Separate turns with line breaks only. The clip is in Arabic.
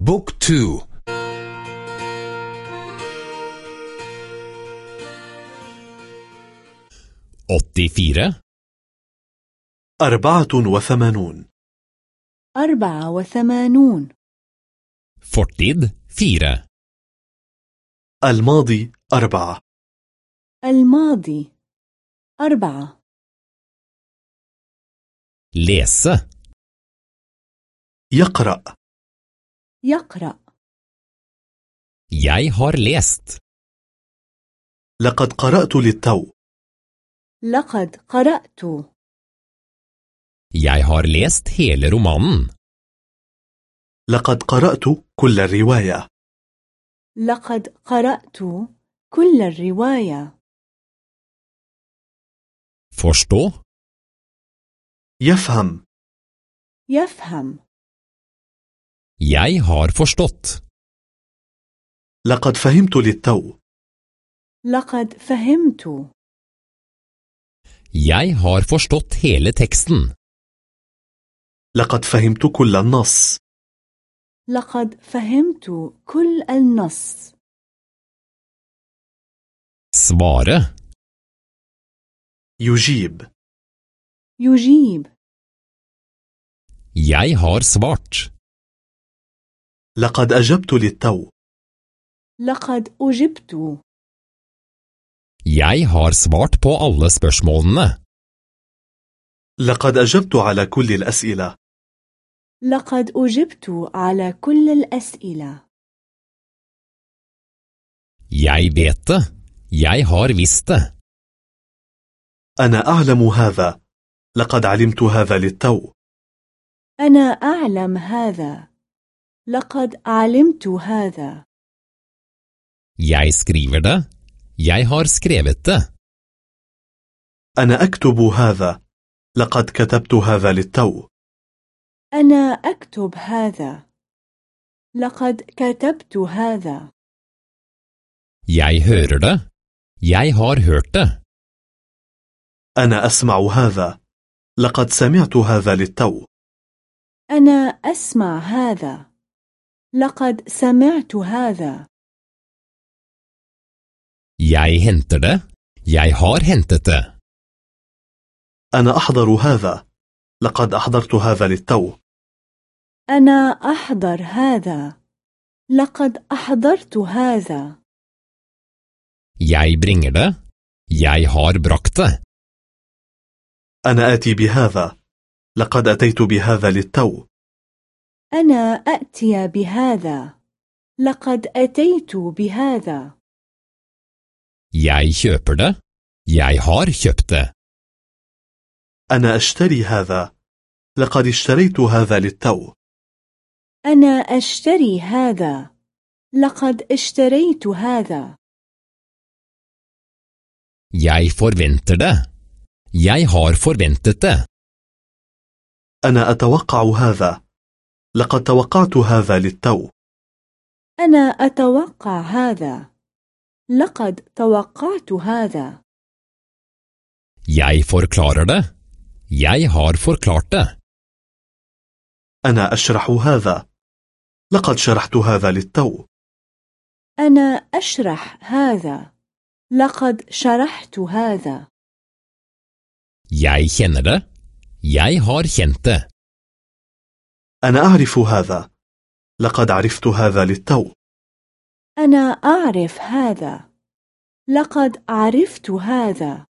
بوك تو
أوتي فيرة
أربعة وثمانون.
أربعة وثمانون.
Fortid fire.
الماضي أربعة.
الماضي أربعة.
Läsa
يقرأ.
يقرأ.
Jeg har lest.
لقد قرأت للتو.
لقد قرأت.
Jeg har lest hele romanen.
لقد قرأت كل الرواية.
لقد قرأت كل الرواية.
Forstå,
يفهم.
يفهم.
Jeg har forstått.
لقد فهمت للتو
لقد فهمت
Jeg har forstått hele teksten.
لقد فهمت كل النص
لقد فهمت كل النص
Svare,
يجيب
يجيب
jeg har svart.
لقد أجبت للتو.
لقد أجبت.
Jeg har svart på alle spørsmålene.
لقد أجبت على كل الأسئلة.
لقد أجبت على كل الأسئلة.
Jeg vet det. Jeg har visst det.
أنا أعلم هذا. لقد علمت هذا للتو.
أنا أعلم هذا. لقد علمت هذا
Jeg skriver det. Jeg har skrevet det.
أنا أكتب هذا لقد كتبت هذا للتو
أنا أكتب هذا لقد كتبت هذا
Jeg hører det. Jeg har hørt det.
أنا أسمع هذا لقد سمعت هذا للتو
أنا أسمع هذا لقد سمعت هذا
Jeg henter det. Jeg har hentet det.
أنا أحضر هذا لقد أحضرت هذا للتو
أنا أحضر هذا لقد أحضرت هذا
Jeg bringer det. Jeg har brakt det.
أنا آتي بهذا لقد أتيت بهذا للتو
أنا أأتي بهذا لقد أتيت بهذا
Jeg kjøper det. Jeg har kjøpt det.
أنا أشتري هذا لقد اشتريت هذا للتو
أنا أشتري هذا لقد اشتريت هذا
Jeg forventer det. Jeg har forventet det.
أنا أتوقع هذا لقد توقعت هذا للتو
أنا أتوقع هذا لقد توقعت هذا
Jeg forklarer det. Jeg har forklart det.
أنا أشرح هذا لقد شرحت هذا للتو
أنا أشرح هذا لقد شرحت هذا
Jeg kjenner det. Jeg har kjent det.
أنا أعرف هذا. لقد عرفت هذا للتو.
أنا أعرف هذا. لقد عرفت هذا.